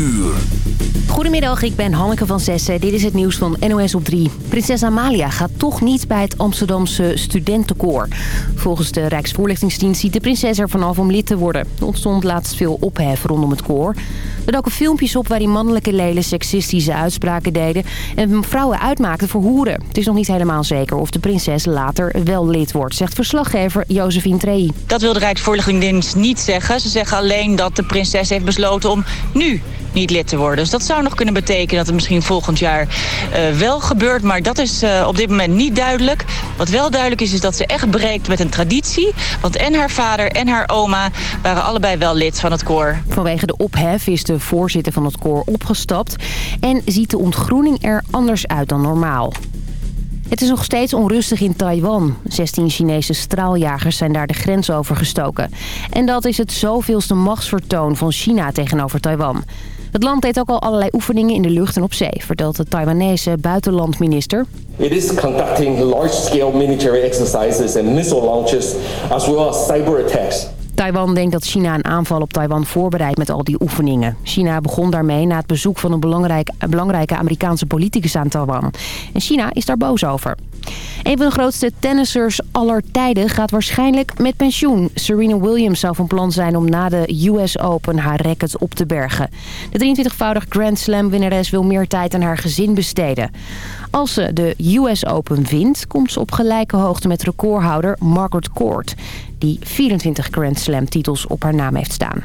uur. Goedemiddag, ik ben Hanneke van Zessen. Dit is het nieuws van NOS op 3. Prinses Amalia gaat toch niet bij het Amsterdamse studentenkoor. Volgens de Rijksvoorlichtingsdienst ziet de prinses er vanaf om lid te worden. Er ontstond laatst veel ophef rondom het koor. Er doken filmpjes op waarin mannelijke leden seksistische uitspraken deden... en vrouwen uitmaakten voor hoeren. Het is nog niet helemaal zeker of de prinses later wel lid wordt... zegt verslaggever Josephine Trey. Dat wil de Rijksvoorlichtingsdienst niet zeggen. Ze zeggen alleen dat de prinses heeft besloten om nu niet lid te worden. Dus dat zou nog kunnen betekenen dat het misschien volgend jaar uh, wel gebeurt. Maar dat is uh, op dit moment niet duidelijk. Wat wel duidelijk is, is dat ze echt breekt met een traditie. Want en haar vader en haar oma waren allebei wel lid van het koor. Vanwege de ophef is de voorzitter van het koor opgestapt. En ziet de ontgroening er anders uit dan normaal. Het is nog steeds onrustig in Taiwan. 16 Chinese straaljagers zijn daar de grens over gestoken. En dat is het zoveelste machtsvertoon van China tegenover Taiwan. Het land deed ook al allerlei oefeningen in de lucht en op zee, vertelt de Taiwanese buitenlandminister. It is conducting large-scale military exercises and missile launches as well as cyber attacks. Taiwan denkt dat China een aanval op Taiwan voorbereidt met al die oefeningen. China begon daarmee na het bezoek van een belangrijk, belangrijke Amerikaanse politicus aan Taiwan. En China is daar boos over. Een van de grootste tennissers aller tijden gaat waarschijnlijk met pensioen. Serena Williams zou van plan zijn om na de US Open haar racket op te bergen. De 23-voudig Grand Slam winnares wil meer tijd aan haar gezin besteden. Als ze de US Open wint, komt ze op gelijke hoogte met recordhouder Margaret Court... die 24 Grand Slam titels op haar naam heeft staan.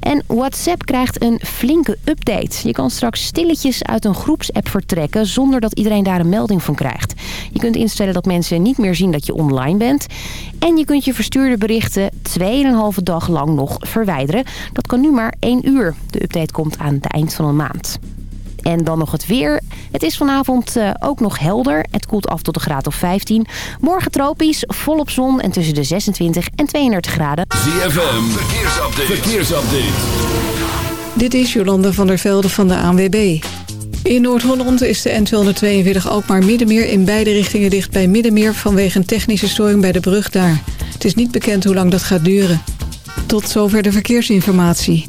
En WhatsApp krijgt een flinke update. Je kan straks stilletjes uit een groepsapp vertrekken zonder dat iedereen daar een melding van krijgt. Je kunt instellen dat mensen niet meer zien dat je online bent. En je kunt je verstuurde berichten 2,5 dag lang nog verwijderen. Dat kan nu maar 1 uur. De update komt aan het eind van een maand. En dan nog het weer. Het is vanavond uh, ook nog helder. Het koelt af tot een graad of 15. Morgen tropisch, volop zon en tussen de 26 en 32 graden. ZFM, verkeersupdate. verkeersupdate. Dit is Jolanda van der Velde van de ANWB. In Noord-Holland is de N242 ook maar Middenmeer in beide richtingen dicht bij Middenmeer... vanwege een technische storing bij de brug daar. Het is niet bekend hoe lang dat gaat duren. Tot zover de verkeersinformatie.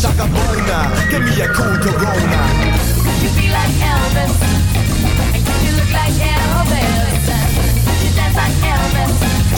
Shaka Bona, give me a cool Corona. Could you be like Elvis?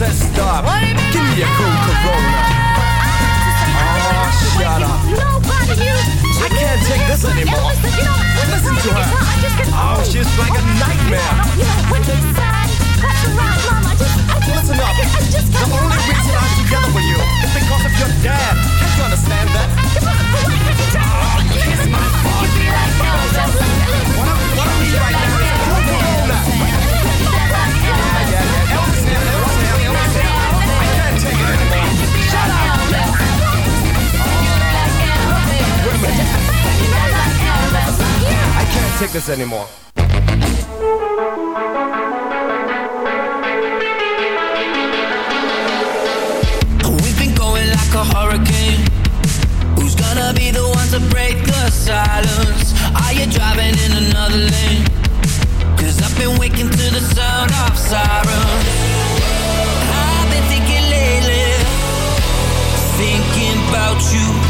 says stop. Give me a cool Corona. Oh, shut up. I can't take this anymore. Listen to her. Oh, she's like a nightmare. Listen up. The only reason I'm together with you. Anymore. We've been going like a hurricane. Who's gonna be the one to break the silence? Are you driving in another lane? Cause I've been waking to the sound of sirens. I've been thinking lately, thinking about you.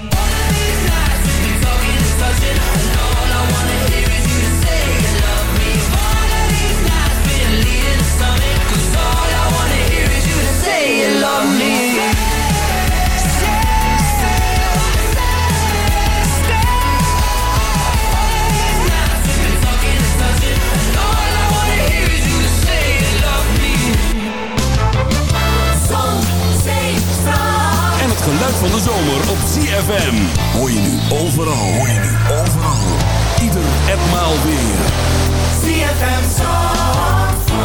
ZFM. Hoor je nu overal. Hoor je nu overal. Ieder en maal weer. ZFM Zandvoort.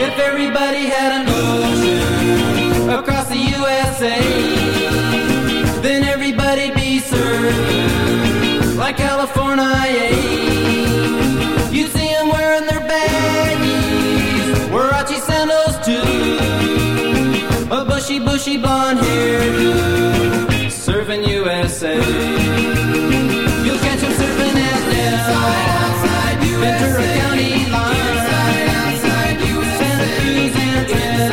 If everybody had an ocean across the USA, then everybody'd be served like California. You'd see them wearing their baggies, sandals bushy, bushy blonde hairdo, serving USA. You'll catch them surfing at Nell, Ventura County line, Santa Cruz and Australia's Caribbean,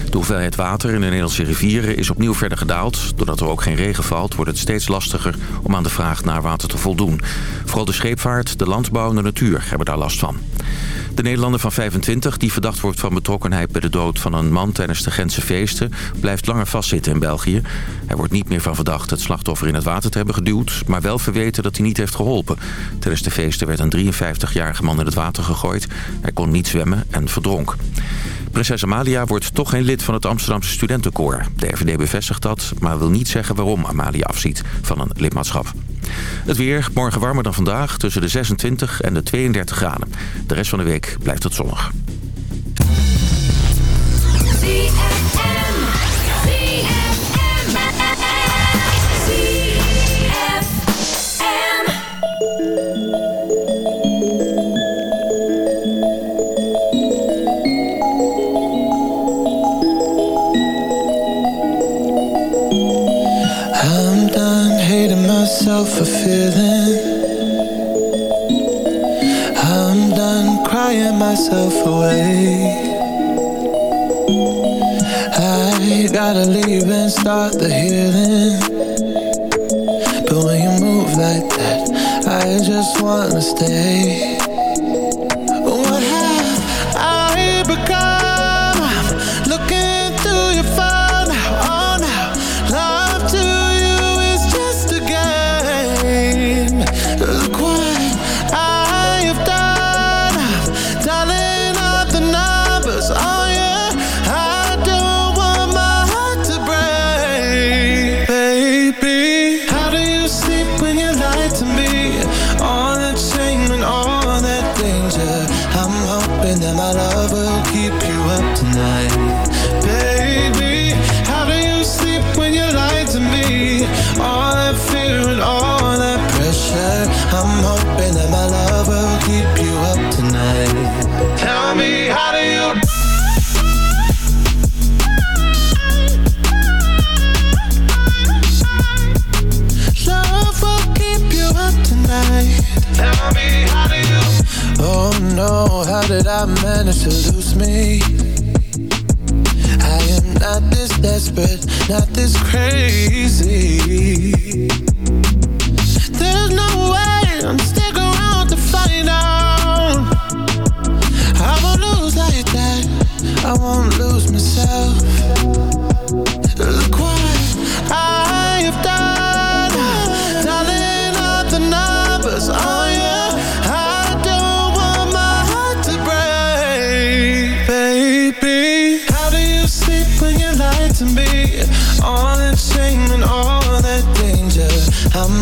De hoeveelheid water in de Nederlandse rivieren is opnieuw verder gedaald. Doordat er ook geen regen valt, wordt het steeds lastiger om aan de vraag naar water te voldoen. Vooral de scheepvaart, de landbouw en de natuur hebben daar last van. De Nederlander van 25, die verdacht wordt van betrokkenheid bij de dood van een man tijdens de Gentse feesten, blijft langer vastzitten in België. Hij wordt niet meer van verdacht het slachtoffer in het water te hebben geduwd, maar wel verweten dat hij niet heeft geholpen. Tijdens de feesten werd een 53-jarige man in het water gegooid. Hij kon niet zwemmen en verdronk. Prinses Amalia wordt toch geen lid van het Amsterdamse studentenkoor. De RVD bevestigt dat, maar wil niet zeggen waarom Amalia afziet van een lidmaatschap. Het weer, morgen warmer dan vandaag, tussen de 26 en de 32 graden. De rest van de week blijft het zonnig.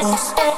troubles.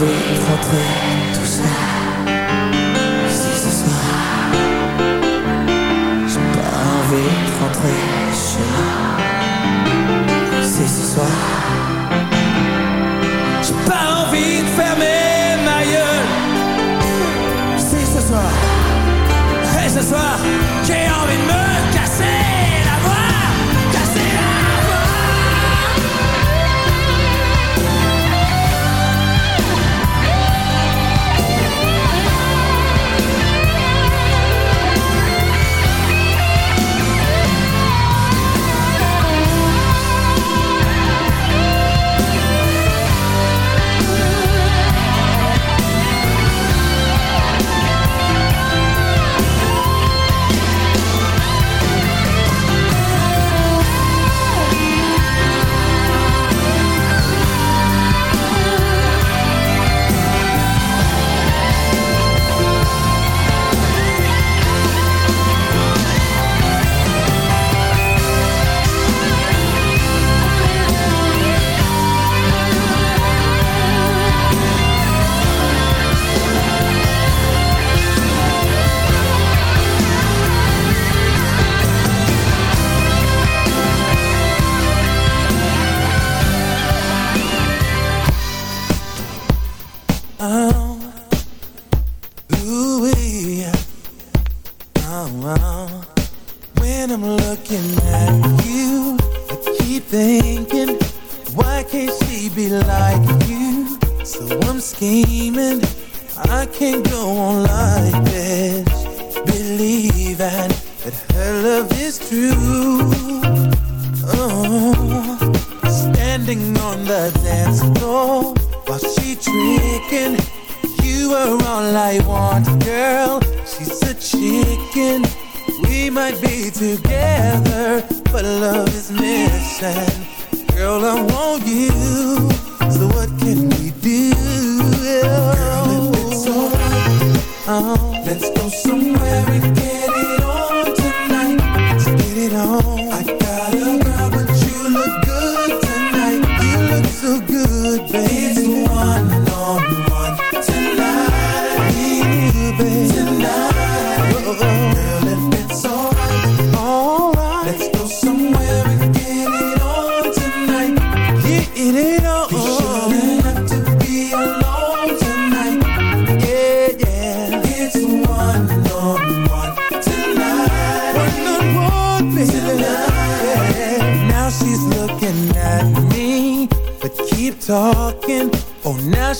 We il va thinking, why can't she be like you? So I'm scheming, I can't go on like this. Believing that her love is true. Oh, standing on the dance floor while she tricking. You are all I want, girl. She's a chicken. We might be together but love is missing. Girl, I want you, so what can we do? Girl, if it's alright, oh, let's go somewhere and get it on tonight. Let's get it on.